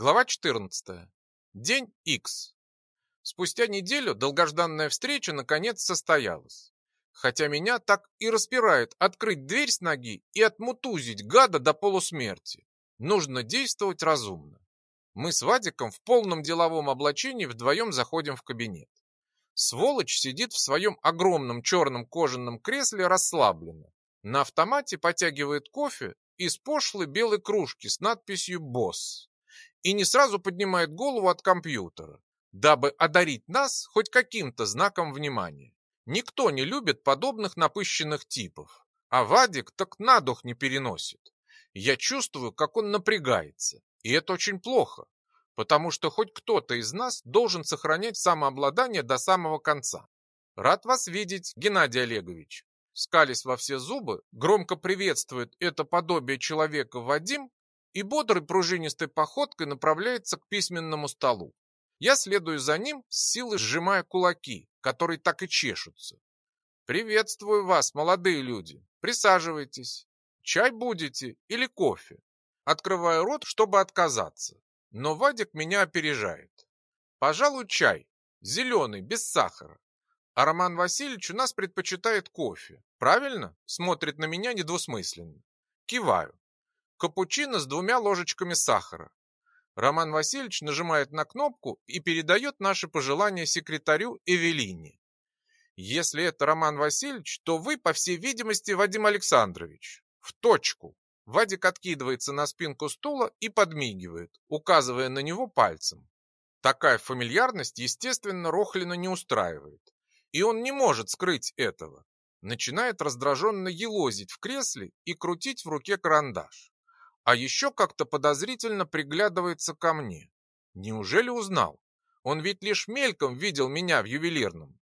Глава 14. День X. Спустя неделю долгожданная встреча наконец состоялась. Хотя меня так и распирает открыть дверь с ноги и отмутузить гада до полусмерти. Нужно действовать разумно. Мы с Вадиком в полном деловом облачении вдвоем заходим в кабинет. Сволочь сидит в своем огромном черном кожаном кресле расслабленно. На автомате потягивает кофе из пошлой белой кружки с надписью «Босс» и не сразу поднимает голову от компьютера, дабы одарить нас хоть каким-то знаком внимания. Никто не любит подобных напыщенных типов, а Вадик так на дух не переносит. Я чувствую, как он напрягается, и это очень плохо, потому что хоть кто-то из нас должен сохранять самообладание до самого конца. Рад вас видеть, Геннадий Олегович. Скались во все зубы, громко приветствует это подобие человека Вадим и бодрой пружинистой походкой направляется к письменному столу. Я следую за ним, с силой сжимая кулаки, которые так и чешутся. «Приветствую вас, молодые люди. Присаживайтесь. Чай будете или кофе?» Открываю рот, чтобы отказаться. Но Вадик меня опережает. «Пожалуй, чай. Зеленый, без сахара. А Роман Васильевич у нас предпочитает кофе. Правильно?» Смотрит на меня недвусмысленно. Киваю капучино с двумя ложечками сахара. Роман Васильевич нажимает на кнопку и передает наши пожелания секретарю Эвелине. Если это Роман Васильевич, то вы, по всей видимости, Вадим Александрович. В точку. Вадик откидывается на спинку стула и подмигивает, указывая на него пальцем. Такая фамильярность, естественно, Рохлина не устраивает. И он не может скрыть этого. Начинает раздраженно елозить в кресле и крутить в руке карандаш. А еще как-то подозрительно приглядывается ко мне. Неужели узнал? Он ведь лишь мельком видел меня в ювелирном.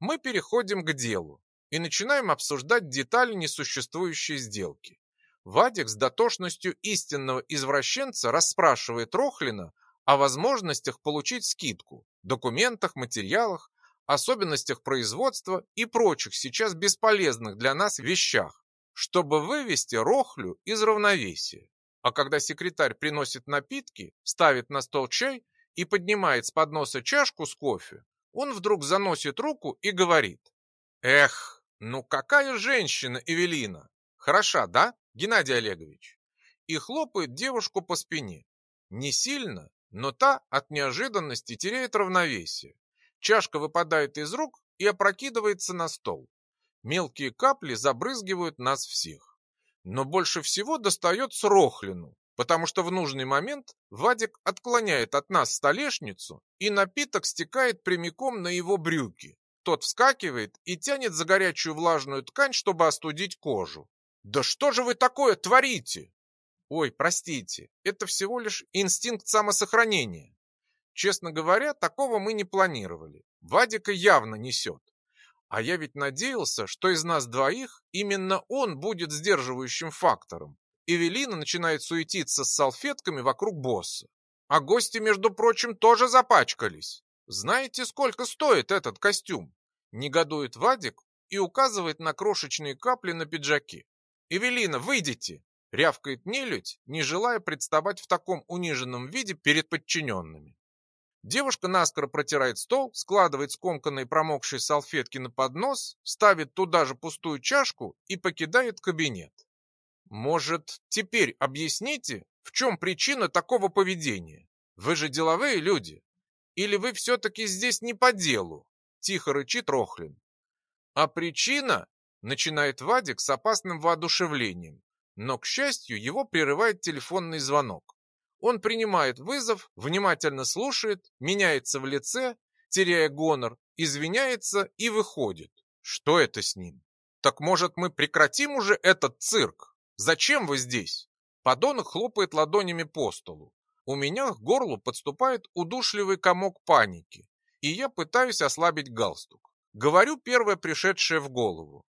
Мы переходим к делу и начинаем обсуждать детали несуществующей сделки. Вадик с дотошностью истинного извращенца расспрашивает Рохлина о возможностях получить скидку, документах, материалах, особенностях производства и прочих сейчас бесполезных для нас вещах, чтобы вывести Рохлю из равновесия. А когда секретарь приносит напитки, ставит на стол чай и поднимает с подноса чашку с кофе, он вдруг заносит руку и говорит. «Эх, ну какая женщина Эвелина! Хороша, да, Геннадий Олегович?» И хлопает девушку по спине. Не сильно, но та от неожиданности теряет равновесие. Чашка выпадает из рук и опрокидывается на стол. Мелкие капли забрызгивают нас всех но больше всего достается Рохлину, потому что в нужный момент Вадик отклоняет от нас столешницу, и напиток стекает прямиком на его брюки. Тот вскакивает и тянет за горячую влажную ткань, чтобы остудить кожу. «Да что же вы такое творите?» «Ой, простите, это всего лишь инстинкт самосохранения. Честно говоря, такого мы не планировали. Вадика явно несет. А я ведь надеялся, что из нас двоих именно он будет сдерживающим фактором. Эвелина начинает суетиться с салфетками вокруг босса. А гости, между прочим, тоже запачкались. Знаете, сколько стоит этот костюм? Негодует Вадик и указывает на крошечные капли на пиджаке. «Эвелина, выйдите!» — рявкает нелюдь, не желая представать в таком униженном виде перед подчиненными. Девушка наскоро протирает стол, складывает скомканные промокшие салфетки на поднос, ставит туда же пустую чашку и покидает кабинет. Может, теперь объясните, в чем причина такого поведения? Вы же деловые люди. Или вы все-таки здесь не по делу? Тихо рычит Рохлин. А причина, начинает Вадик с опасным воодушевлением, но, к счастью, его прерывает телефонный звонок. Он принимает вызов, внимательно слушает, меняется в лице, теряя гонор, извиняется и выходит. Что это с ним? Так может мы прекратим уже этот цирк? Зачем вы здесь? Подонок хлопает ладонями по столу. У меня к горлу подступает удушливый комок паники, и я пытаюсь ослабить галстук. Говорю первое пришедшее в голову.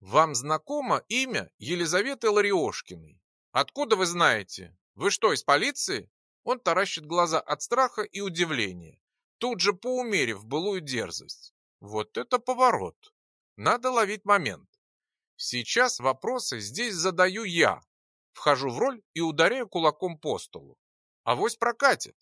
Вам знакомо имя Елизаветы Лариошкиной? Откуда вы знаете? «Вы что, из полиции?» Он таращит глаза от страха и удивления, тут же поумерив былую дерзость. Вот это поворот! Надо ловить момент. Сейчас вопросы здесь задаю я. Вхожу в роль и ударяю кулаком по столу. Авось прокатит.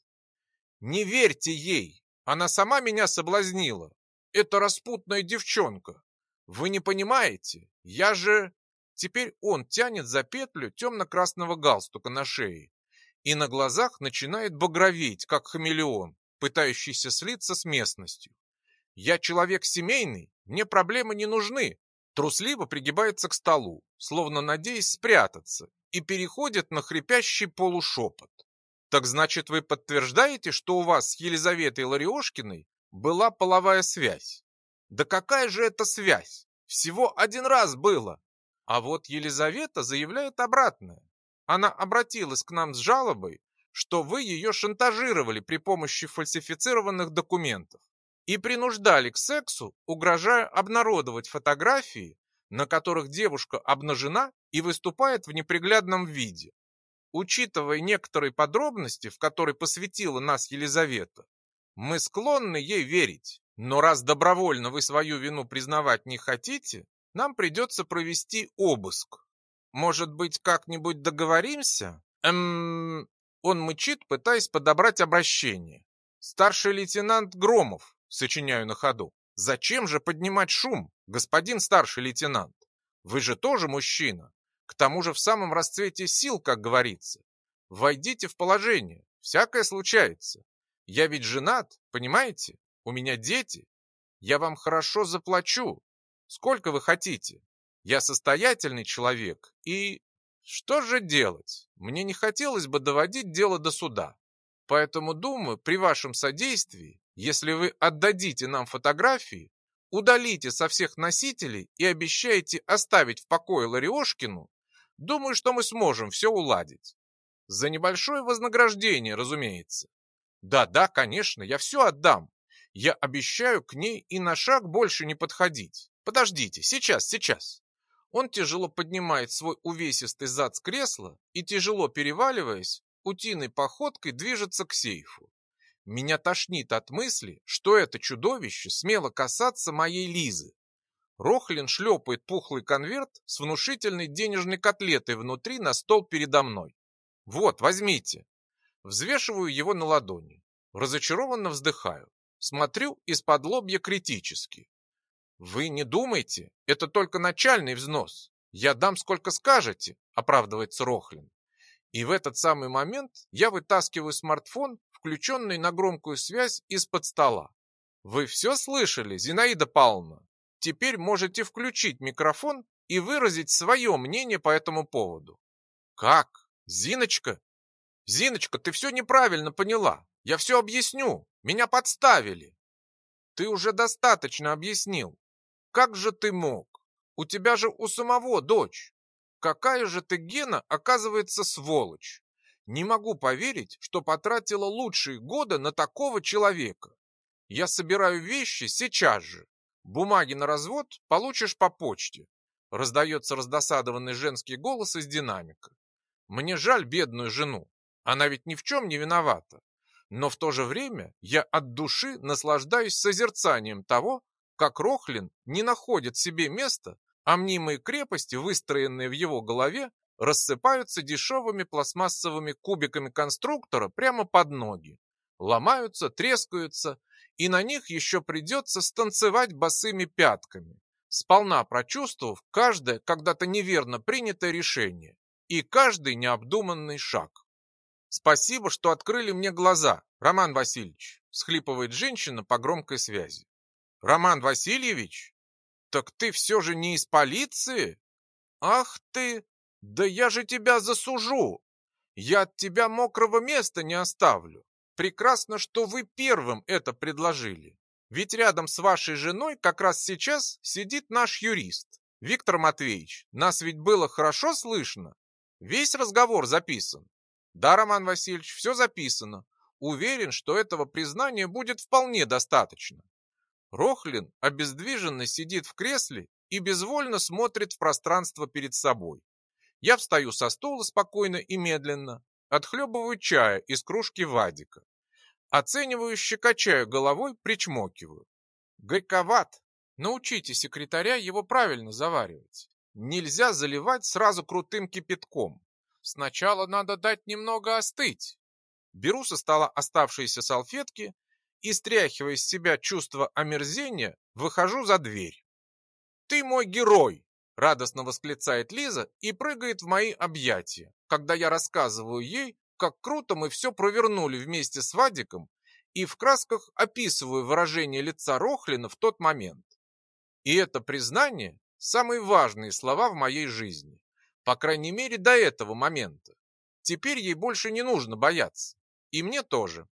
Не верьте ей, она сама меня соблазнила. Это распутная девчонка. Вы не понимаете, я же... Теперь он тянет за петлю темно-красного галстука на шее и на глазах начинает багроветь, как хамелеон, пытающийся слиться с местностью. Я человек семейный, мне проблемы не нужны. Трусливо пригибается к столу, словно надеясь спрятаться, и переходит на хрипящий полушепот. Так значит, вы подтверждаете, что у вас с Елизаветой Лариошкиной была половая связь? Да какая же это связь? Всего один раз было. А вот Елизавета заявляет обратное. Она обратилась к нам с жалобой, что вы ее шантажировали при помощи фальсифицированных документов и принуждали к сексу, угрожая обнародовать фотографии, на которых девушка обнажена и выступает в неприглядном виде. Учитывая некоторые подробности, в которые посвятила нас Елизавета, мы склонны ей верить. Но раз добровольно вы свою вину признавать не хотите, нам придется провести обыск. Может быть, как-нибудь договоримся? Эм... Он мычит, пытаясь подобрать обращение. Старший лейтенант Громов, сочиняю на ходу. Зачем же поднимать шум, господин старший лейтенант? Вы же тоже мужчина. К тому же в самом расцвете сил, как говорится. Войдите в положение, всякое случается. Я ведь женат, понимаете? У меня дети. Я вам хорошо заплачу. Сколько вы хотите? Я состоятельный человек и... Что же делать? Мне не хотелось бы доводить дело до суда. Поэтому, думаю, при вашем содействии если вы отдадите нам фотографии, удалите со всех носителей и обещаете оставить в покое Лариошкину, думаю, что мы сможем все уладить. За небольшое вознаграждение, разумеется. Да-да, конечно, я все отдам. Я обещаю к ней и на шаг больше не подходить. Подождите, сейчас, сейчас. Он тяжело поднимает свой увесистый зад с кресла и, тяжело переваливаясь, утиной походкой движется к сейфу. Меня тошнит от мысли, что это чудовище смело касаться моей Лизы. Рохлин шлепает пухлый конверт с внушительной денежной котлетой внутри на стол передо мной. Вот, возьмите. Взвешиваю его на ладони. Разочарованно вздыхаю. Смотрю из-под лобья критически. Вы не думайте, это только начальный взнос. Я дам сколько скажете, оправдывается Рохлин. И в этот самый момент я вытаскиваю смартфон включенный на громкую связь из-под стола. Вы все слышали, Зинаида Павловна? Теперь можете включить микрофон и выразить свое мнение по этому поводу. Как? Зиночка? Зиночка, ты все неправильно поняла. Я все объясню. Меня подставили. Ты уже достаточно объяснил. Как же ты мог? У тебя же у самого дочь. Какая же ты, Гена, оказывается, сволочь. Не могу поверить, что потратила лучшие годы на такого человека. Я собираю вещи сейчас же. Бумаги на развод получишь по почте. Раздается раздосадованный женский голос из динамика. Мне жаль бедную жену. Она ведь ни в чем не виновата. Но в то же время я от души наслаждаюсь созерцанием того, как Рохлин не находит себе места, а мнимые крепости, выстроенные в его голове, рассыпаются дешевыми пластмассовыми кубиками конструктора прямо под ноги, ломаются, трескаются, и на них еще придется станцевать босыми пятками, сполна прочувствовав каждое когда-то неверно принятое решение и каждый необдуманный шаг. «Спасибо, что открыли мне глаза, Роман Васильевич», схлипывает женщина по громкой связи. «Роман Васильевич? Так ты все же не из полиции? Ах ты!» «Да я же тебя засужу! Я от тебя мокрого места не оставлю. Прекрасно, что вы первым это предложили. Ведь рядом с вашей женой как раз сейчас сидит наш юрист. Виктор Матвеевич, нас ведь было хорошо слышно? Весь разговор записан. Да, Роман Васильевич, все записано. Уверен, что этого признания будет вполне достаточно. Рохлин обездвиженно сидит в кресле и безвольно смотрит в пространство перед собой. Я встаю со стула спокойно и медленно, отхлебываю чая из кружки Вадика. Оценивающе качаю головой, причмокиваю. Горьковат. Научите секретаря его правильно заваривать. Нельзя заливать сразу крутым кипятком. Сначала надо дать немного остыть. беру со стола оставшиеся салфетки и, стряхивая с себя чувство омерзения, выхожу за дверь. «Ты мой герой!» – радостно восклицает Лиза и прыгает в мои объятия, когда я рассказываю ей, как круто мы все провернули вместе с Вадиком и в красках описываю выражение лица Рохлина в тот момент. И это признание – самые важные слова в моей жизни, по крайней мере до этого момента. Теперь ей больше не нужно бояться, и мне тоже.